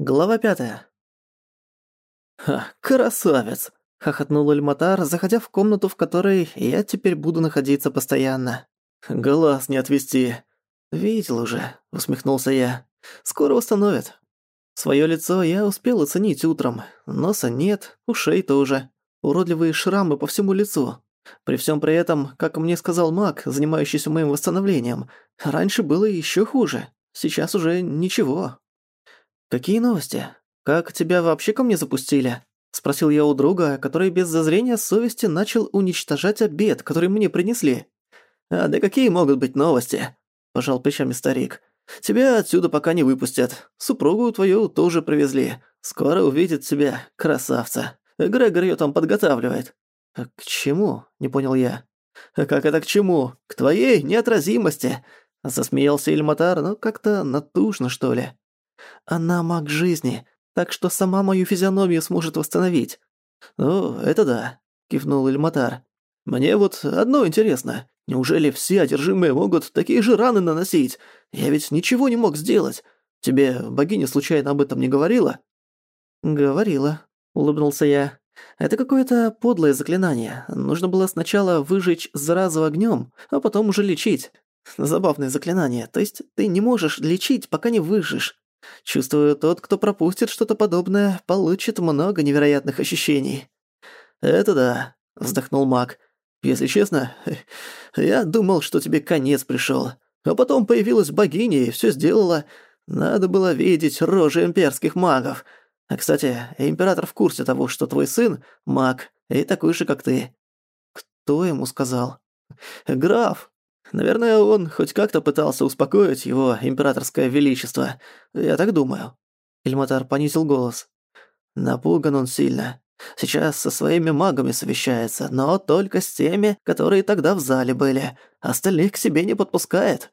Глава пятая. «Ха, красавец!» — хохотнул Эльматар, заходя в комнату, в которой я теперь буду находиться постоянно. «Глаз не отвести!» «Видел уже», — усмехнулся я. «Скоро восстановят». Своё лицо я успел оценить утром. Носа нет, ушей тоже. Уродливые шрамы по всему лицу. При всём при этом, как мне сказал маг, занимающийся моим восстановлением, раньше было ещё хуже. Сейчас уже ничего, «Какие новости? Как тебя вообще ко мне запустили?» — спросил я у друга, который без зазрения совести начал уничтожать обед, который мне принесли. «А да какие могут быть новости?» — пожал плечами старик. «Тебя отсюда пока не выпустят. Супругу твою тоже привезли. Скоро увидит тебя, красавца. Грегор ее там подготавливает». А «К чему?» — не понял я. А «Как это к чему? К твоей неотразимости!» Засмеялся Ильматар, но как-то натужно, что ли. Она маг жизни, так что сама мою физиономию сможет восстановить». «Ну, это да», — кивнул Ильматар. «Мне вот одно интересно. Неужели все одержимые могут такие же раны наносить? Я ведь ничего не мог сделать. Тебе богиня случайно об этом не говорила?» «Говорила», — улыбнулся я. «Это какое-то подлое заклинание. Нужно было сначала выжечь заразу огнем, а потом уже лечить. Забавное заклинание, то есть ты не можешь лечить, пока не выжжешь. Чувствую, тот, кто пропустит что-то подобное, получит много невероятных ощущений». «Это да», — вздохнул маг. «Если честно, я думал, что тебе конец пришёл. А потом появилась богиня и всё сделала. Надо было видеть рожи имперских магов. А, кстати, император в курсе того, что твой сын — маг, и такой же, как ты». «Кто ему сказал?» «Граф», Наверное, он хоть как-то пытался успокоить его императорское величество. Я так думаю». Эльматар понизил голос. «Напуган он сильно. Сейчас со своими магами совещается, но только с теми, которые тогда в зале были. Остальных к себе не подпускает».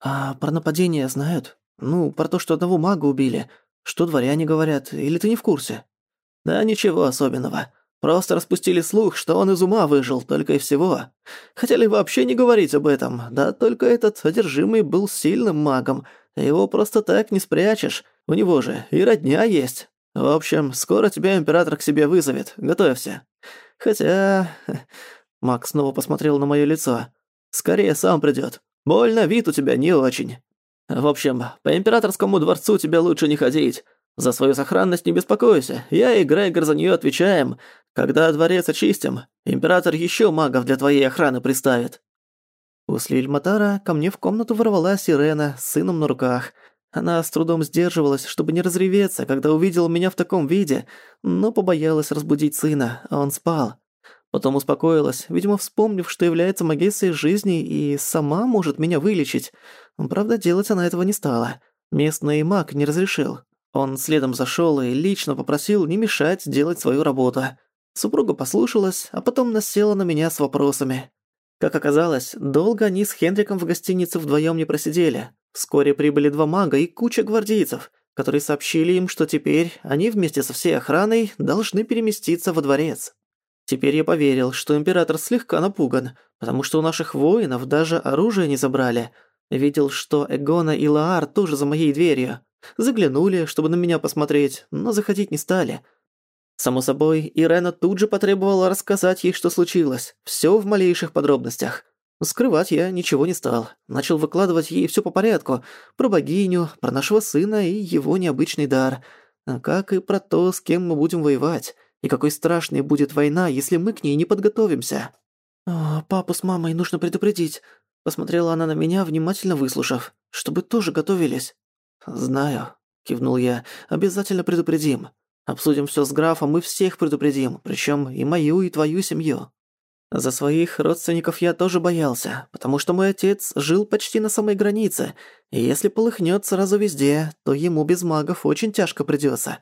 «А про нападение знают? Ну, про то, что одного мага убили. Что дворяне говорят? Или ты не в курсе?» «Да ничего особенного. Просто распустили слух, что он из ума выжил, только и всего. Хотели вообще не говорить об этом, да только этот одержимый был сильным магом, его просто так не спрячешь, у него же и родня есть. В общем, скоро тебя император к себе вызовет, готовься. Хотя... Макс снова посмотрел на моё лицо. Скорее сам придёт. Больно, вид у тебя не очень. В общем, по императорскому дворцу тебе лучше не ходить. За свою сохранность не беспокойся. Я и Грегор за неё отвечаем. Когда дворец очистим, император еще магов для твоей охраны приставит». После Эльматара ко мне в комнату ворвалась сирена с сыном на руках. Она с трудом сдерживалась, чтобы не разреветься, когда увидела меня в таком виде, но побоялась разбудить сына, а он спал. Потом успокоилась, видимо, вспомнив, что является магессой жизни и сама может меня вылечить. Правда, делать она этого не стала. Местный маг не разрешил. Он следом зашел и лично попросил не мешать делать свою работу. Супруга послушалась, а потом насела на меня с вопросами. Как оказалось, долго они с Хендриком в гостинице вдвоем не просидели. Вскоре прибыли два мага и куча гвардейцев, которые сообщили им, что теперь они вместе со всей охраной должны переместиться во дворец. Теперь я поверил, что император слегка напуган, потому что у наших воинов даже оружие не забрали. Видел, что Эгона и Лаар тоже за моей дверью. Заглянули, чтобы на меня посмотреть, но заходить не стали – Само собой, Ирена тут же потребовала рассказать ей, что случилось, всё в малейших подробностях. Скрывать я ничего не стал. Начал выкладывать ей всё по порядку. Про богиню, про нашего сына и его необычный дар. А как и про то, с кем мы будем воевать. И какой страшной будет война, если мы к ней не подготовимся. «А, «Папу с мамой нужно предупредить», — посмотрела она на меня, внимательно выслушав, «чтобы тоже готовились». «Знаю», — кивнул я, — «обязательно предупредим». Обсудим все с графом и всех предупредим, причем и мою, и твою семью. За своих родственников я тоже боялся, потому что мой отец жил почти на самой границе, и если полыхнет сразу везде, то ему без магов очень тяжко придется.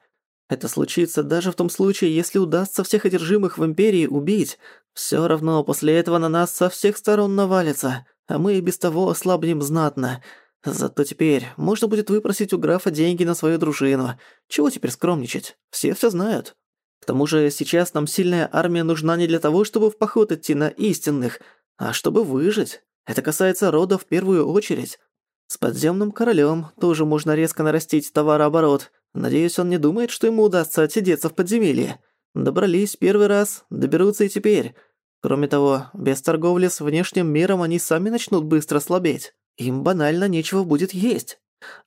Это случится даже в том случае, если удастся всех одержимых в Империи убить. Все равно после этого на нас со всех сторон навалится, а мы и без того ослабнем знатно. Зато теперь можно будет выпросить у графа деньги на свою дружину. Чего теперь скромничать? Все все знают. К тому же сейчас нам сильная армия нужна не для того, чтобы в поход идти на истинных, а чтобы выжить. Это касается рода в первую очередь. С подземным королем тоже можно резко нарастить товарооборот. Надеюсь, он не думает, что ему удастся отсидеться в подземелье. Добрались первый раз, доберутся и теперь. Кроме того, без торговли с внешним миром они сами начнут быстро слабеть. Им банально нечего будет есть.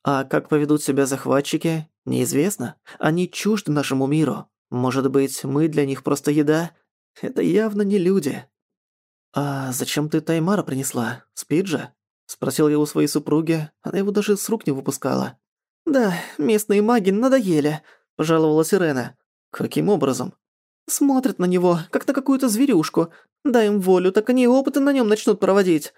А как поведут себя захватчики, неизвестно. Они чужды нашему миру. Может быть, мы для них просто еда? Это явно не люди. «А зачем ты Таймара принесла? Спит же?» Спросил я у своей супруги, она его даже с рук не выпускала. «Да, местные маги надоели», – пожаловалась Ирена. «Каким образом?» «Смотрят на него, как на какую-то зверюшку. Дай им волю, так они опыты на нем начнут проводить».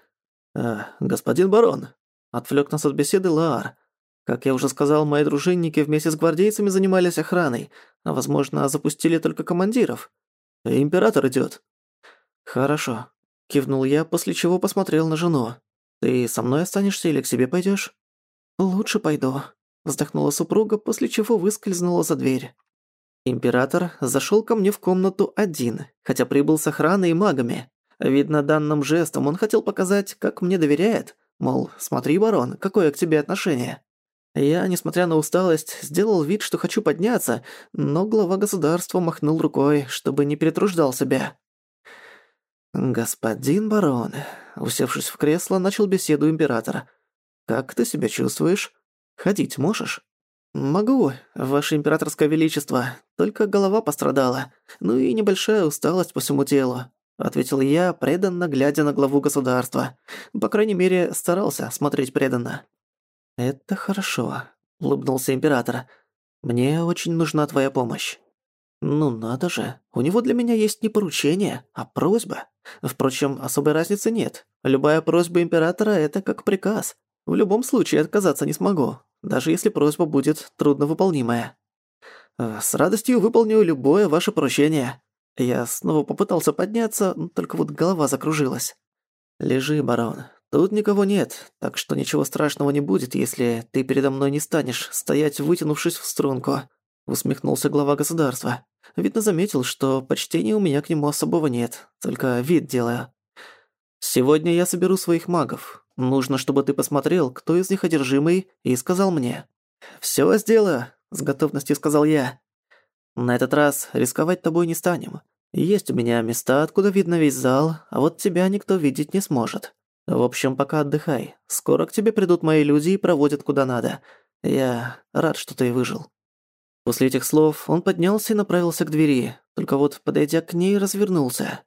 А, господин барон», — отвлек нас от беседы Лаар. «Как я уже сказал, мои дружинники вместе с гвардейцами занимались охраной, а, возможно, запустили только командиров. Император идет. «Хорошо», — кивнул я, после чего посмотрел на жену. «Ты со мной останешься или к себе пойдешь? «Лучше пойду», — вздохнула супруга, после чего выскользнула за дверь. Император зашел ко мне в комнату один, хотя прибыл с охраной и магами. Видно, данным жестом он хотел показать, как мне доверяет. Мол, смотри, барон, какое к тебе отношение. Я, несмотря на усталость, сделал вид, что хочу подняться, но глава государства махнул рукой, чтобы не перетруждал себя. «Господин барон», — усевшись в кресло, начал беседу императора. «Как ты себя чувствуешь? Ходить можешь?» «Могу, ваше императорское величество, только голова пострадала, ну и небольшая усталость по всему телу ответил я, преданно глядя на главу государства. По крайней мере, старался смотреть преданно. Это хорошо, улыбнулся император. Мне очень нужна твоя помощь. Ну надо же, у него для меня есть не поручение, а просьба. Впрочем, особой разницы нет. Любая просьба императора это как приказ. В любом случае отказаться не смогу, даже если просьба будет трудновыполнимая. Э, с радостью выполню любое ваше поручение, я снова попытался подняться, но только вот голова закружилась. «Лежи, барон. Тут никого нет, так что ничего страшного не будет, если ты передо мной не станешь стоять, вытянувшись в струнку», — усмехнулся глава государства. Видно, заметил, что почтения у меня к нему особого нет, только вид делаю. «Сегодня я соберу своих магов. Нужно, чтобы ты посмотрел, кто из них одержимый, и сказал мне». «Всё сделаю», — с готовностью сказал я. На этот раз рисковать тобой не станем. Есть у меня места, откуда видно весь зал, а вот тебя никто видеть не сможет. В общем, пока отдыхай. Скоро к тебе придут мои люди и проводят куда надо. Я рад, что ты выжил». После этих слов он поднялся и направился к двери, только вот, подойдя к ней, развернулся.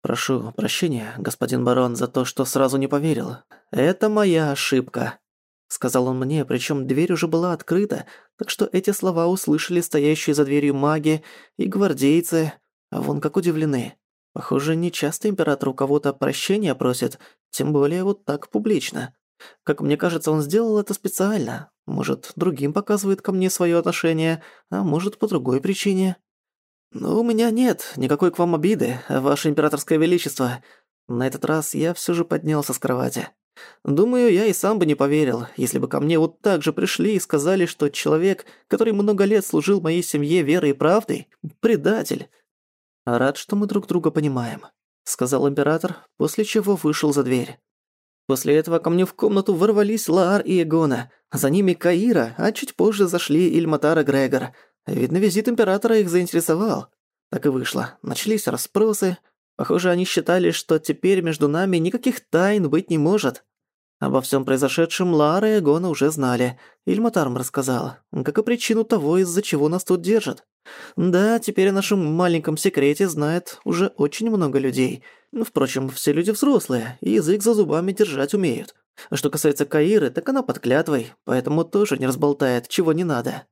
«Прошу прощения, господин барон, за то, что сразу не поверил. Это моя ошибка», — сказал он мне, причем дверь уже была открыта, так что эти слова услышали стоящие за дверью маги и гвардейцы, а вон как удивлены. Похоже, не часто император у кого-то прощения просит, тем более вот так публично. Как мне кажется, он сделал это специально. Может, другим показывает ко мне свое отношение, а может, по другой причине. «Но у меня нет никакой к вам обиды, ваше императорское величество». На этот раз я все же поднялся с кровати. Думаю, я и сам бы не поверил, если бы ко мне вот так же пришли и сказали, что человек, который много лет служил моей семье верой и правдой, предатель. Рад, что мы друг друга понимаем, сказал император, после чего вышел за дверь. После этого ко мне в комнату ворвались Лаар и Эгона, за ними Каира, а чуть позже зашли Ильматара и Грегор. Видно, визит императора их заинтересовал. Так и вышло. Начались расспросы. Похоже, они считали, что теперь между нами никаких тайн быть не может. Обо всем произошедшем Лара и Эгона уже знали. Ильматарм рассказал, как и причину того, из-за чего нас тут держат. Да, теперь о нашем маленьком секрете знает уже очень много людей. Впрочем, все люди взрослые, и язык за зубами держать умеют. А что касается Каиры, так она под клятвой, поэтому тоже не разболтает, чего не надо.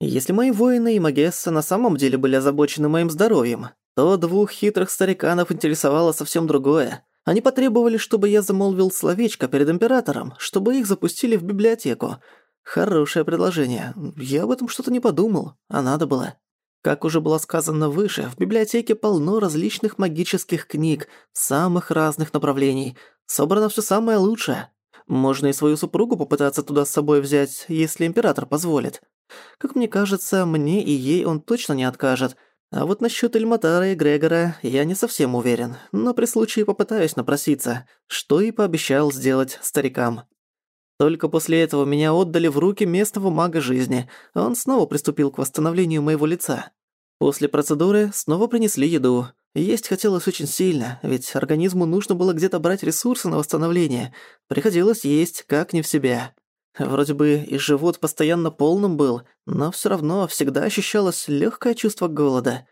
Если мои воины и Магесса на самом деле были озабочены моим здоровьем, то двух хитрых стариканов интересовало совсем другое — они потребовали, чтобы я замолвил словечко перед императором, чтобы их запустили в библиотеку. Хорошее предложение. Я об этом что-то не подумал, а надо было. Как уже было сказано выше, в библиотеке полно различных магических книг, самых разных направлений. Собрано все самое лучшее. Можно и свою супругу попытаться туда с собой взять, если император позволит. Как мне кажется, мне и ей он точно не откажет. А вот насчет Эльматара и Грегора я не совсем уверен, но при случае попытаюсь напроситься, что и пообещал сделать старикам. Только после этого меня отдали в руки местного мага жизни, а он снова приступил к восстановлению моего лица. После процедуры снова принесли еду. Есть хотелось очень сильно, ведь организму нужно было где-то брать ресурсы на восстановление. Приходилось есть, как не в себя. Вроде бы и живот постоянно полным был, но всё равно всегда ощущалось лёгкое чувство голода.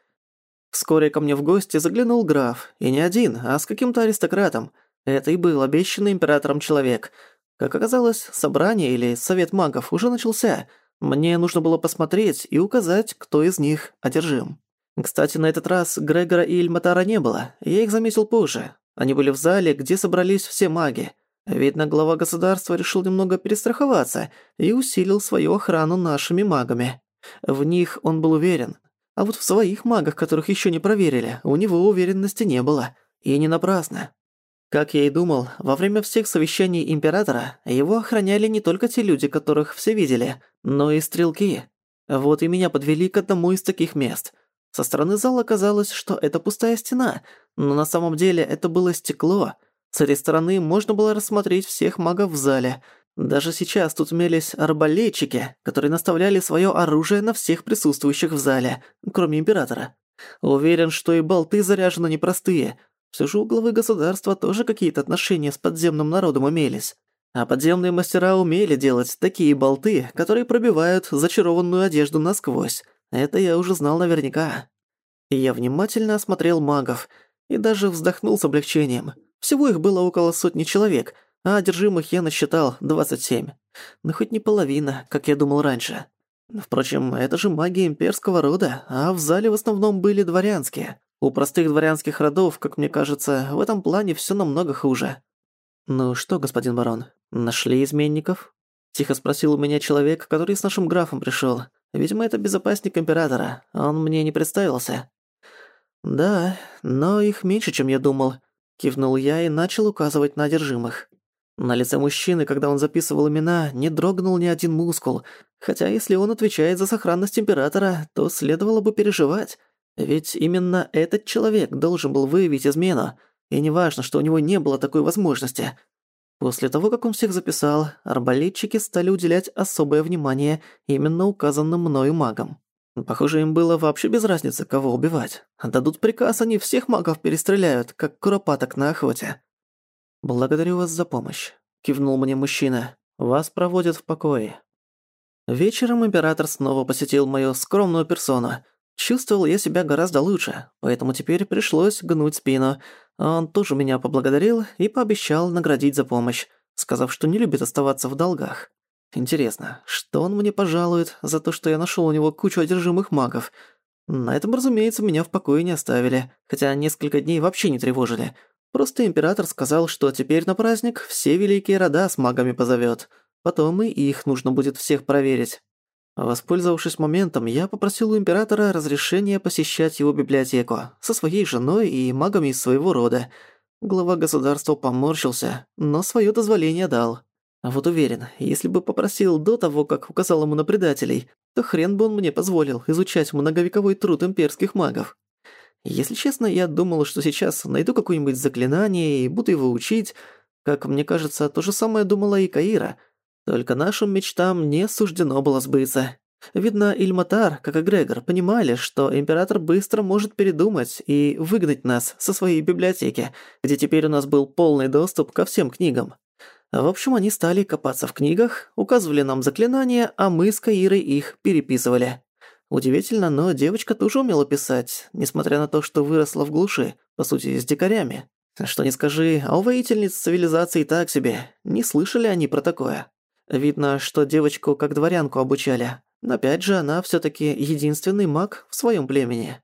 Вскоре ко мне в гости заглянул граф, и не один, а с каким-то аристократом. Это и был обещанный императором человек. Как оказалось, собрание или совет магов уже начался. Мне нужно было посмотреть и указать, кто из них одержим. Кстати, на этот раз Грегора и Эльматара не было, я их заметил позже. Они были в зале, где собрались все маги. А Видно, глава государства решил немного перестраховаться и усилил свою охрану нашими магами. В них он был уверен. А вот в своих магах, которых еще не проверили, у него уверенности не было. И не напрасно. Как я и думал, во время всех совещаний Императора его охраняли не только те люди, которых все видели, но и стрелки. Вот и меня подвели к одному из таких мест. Со стороны зала казалось, что это пустая стена, но на самом деле это было стекло — с этой стороны можно было рассмотреть всех магов в зале. Даже сейчас тут имелись арбалетчики, которые наставляли свое оружие на всех присутствующих в зале, кроме императора. Уверен, что и болты заряжены непростые. Все же у главы государства тоже какие-то отношения с подземным народом имелись. А подземные мастера умели делать такие болты, которые пробивают зачарованную одежду насквозь. Это я уже знал наверняка. Я внимательно осмотрел магов и даже вздохнул с облегчением – всего их было около сотни человек, а одержимых я насчитал 27. Но ну, хоть не половина, как я думал раньше. Впрочем, это же магия имперского рода, а в зале в основном были дворянские. У простых дворянских родов, как мне кажется, в этом плане всё намного хуже. «Ну что, господин барон, нашли изменников?» Тихо спросил у меня человек, который с нашим графом пришёл. Видимо, это безопасник императора, он мне не представился. «Да, но их меньше, чем я думал. Кивнул я и начал указывать на одержимых. На лице мужчины, когда он записывал имена, не дрогнул ни один мускул, хотя если он отвечает за сохранность Императора, то следовало бы переживать, ведь именно этот человек должен был выявить измену, и неважно, что у него не было такой возможности. После того, как он всех записал, арбалетчики стали уделять особое внимание именно указанным мною магам. Ну, похоже, им было вообще без разницы, кого убивать. Дадут приказ, они всех магов перестреляют, как куропаток на охоте. «Благодарю вас за помощь», — кивнул мне мужчина. «Вас проводят в покое». Вечером император снова посетил мою скромную персону. Чувствовал я себя гораздо лучше, поэтому теперь пришлось гнуть спину. Он тоже меня поблагодарил и пообещал наградить за помощь, сказав, что не любит оставаться в долгах. Интересно, что он мне пожалует за то, что я нашёл у него кучу одержимых магов? На этом, разумеется, меня в покое не оставили, хотя несколько дней вообще не тревожили. Просто император сказал, что теперь на праздник все великие рода с магами позовёт. Потом и их нужно будет всех проверить. Воспользовавшись моментом, я попросил у императора разрешения посещать его библиотеку со своей женой и магами из своего рода. Глава государства поморщился, но своё дозволение дал. А вот уверен, если бы попросил до того, как указал ему на предателей, то хрен бы он мне позволил изучать многовековой труд имперских магов. Если честно, я думал, что сейчас найду какое-нибудь заклинание и буду его учить. Как мне кажется, то же самое думала и Каира. Только нашим мечтам не суждено было сбыться. Видно, Ильматар, как и Грегор, понимали, что Император быстро может передумать и выгнать нас со своей библиотеки, где теперь у нас был полный доступ ко всем книгам. В общем, они стали копаться в книгах, указывали нам заклинания, а мы с Каирой их переписывали. Удивительно, но девочка тоже умела писать, несмотря на то, что выросла в глуши, по сути, с дикарями. Что не скажи, а у воительниц цивилизации так себе, не слышали они про такое. Видно, что девочку как дворянку обучали. Но опять же, она всё-таки единственный маг в своём племени.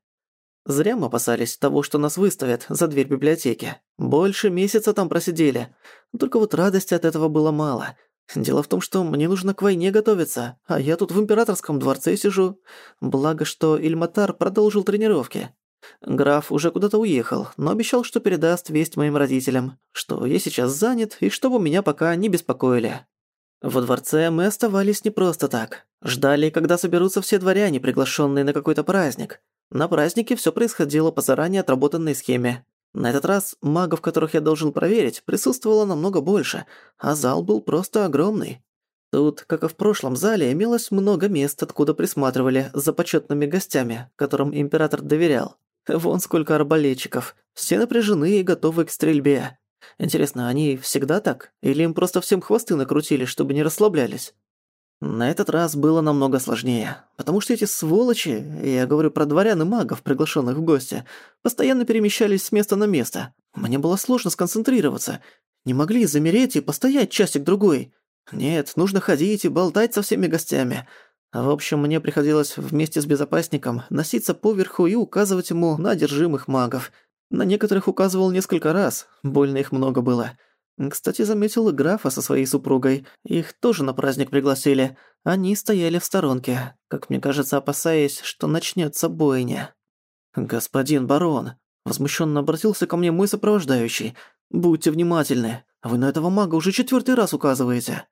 Зря мы опасались того, что нас выставят за дверь библиотеки. Больше месяца там просидели. Только вот радости от этого было мало. Дело в том, что мне нужно к войне готовиться, а я тут в императорском дворце сижу. Благо, что Ильматар продолжил тренировки. Граф уже куда-то уехал, но обещал, что передаст весть моим родителям, что я сейчас занят и чтобы меня пока не беспокоили. Во дворце мы оставались не просто так. Ждали, когда соберутся все дворяне, приглашенные на какой-то праздник. На празднике все происходило по заранее отработанной схеме. На этот раз магов, которых я должен проверить, присутствовало намного больше, а зал был просто огромный. Тут, как и в прошлом зале, имелось много мест, откуда присматривали за почетными гостями, которым император доверял. Вон сколько арбалетчиков. Все напряжены и готовы к стрельбе. Интересно, они всегда так? Или им просто всем хвосты накрутили, чтобы не расслаблялись? На этот раз было намного сложнее, потому что эти сволочи, я говорю про дворян и магов, приглашенных в гости, постоянно перемещались с места на место. Мне было сложно сконцентрироваться. Не могли замереть и постоять часик-другой. Нет, нужно ходить и болтать со всеми гостями. В общем, мне приходилось вместе с безопасником носиться поверху и указывать ему на одержимых магов. На некоторых указывал несколько раз, больно их много было. Кстати, заметил и графа со своей супругой. Их тоже на праздник пригласили. Они стояли в сторонке, как мне кажется, опасаясь, что начнётся бойня. «Господин барон», — возмущённо обратился ко мне мой сопровождающий, — «будьте внимательны. Вы на этого мага уже четвёртый раз указываете».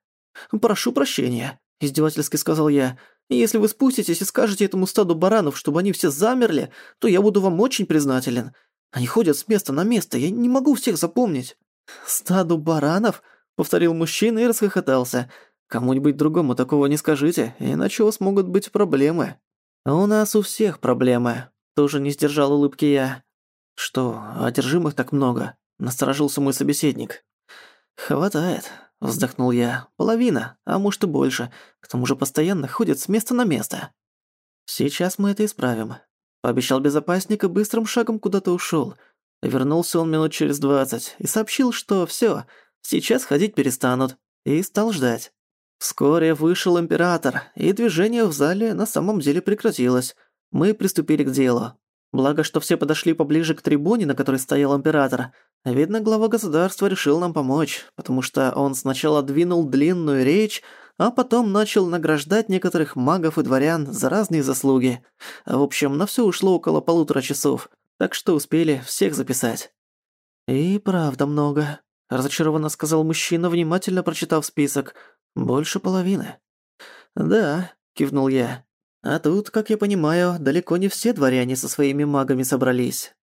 «Прошу прощения», — издевательски сказал я. «Если вы спуститесь и скажете этому стаду баранов, чтобы они все замерли, то я буду вам очень признателен. Они ходят с места на место, я не могу всех запомнить». «Стаду баранов?» — повторил мужчина и расхохотался. «Кому-нибудь другому такого не скажите, иначе у вас могут быть проблемы». «А у нас у всех проблемы», — тоже не сдержал улыбки я. «Что, одержимых так много?» — насторожился мой собеседник. «Хватает», — вздохнул я. «Половина, а может и больше. К тому же постоянно ходят с места на место». «Сейчас мы это исправим», — пообещал безопасник и быстрым шагом куда-то ушёл. Вернулся он минут через двадцать и сообщил, что все, сейчас ходить перестанут, и стал ждать. Вскоре вышел император, и движение в зале на самом деле прекратилось. Мы приступили к делу. Благо, что все подошли поближе к трибуне, на которой стоял император. Видно, глава государства решил нам помочь, потому что он сначала двинул длинную речь, а потом начал награждать некоторых магов и дворян за разные заслуги. В общем, на все ушло около полутора часов – так что успели всех записать». «И правда много», — разочарованно сказал мужчина, внимательно прочитав список. «Больше половины». «Да», — кивнул я. «А тут, как я понимаю, далеко не все дворяне со своими магами собрались.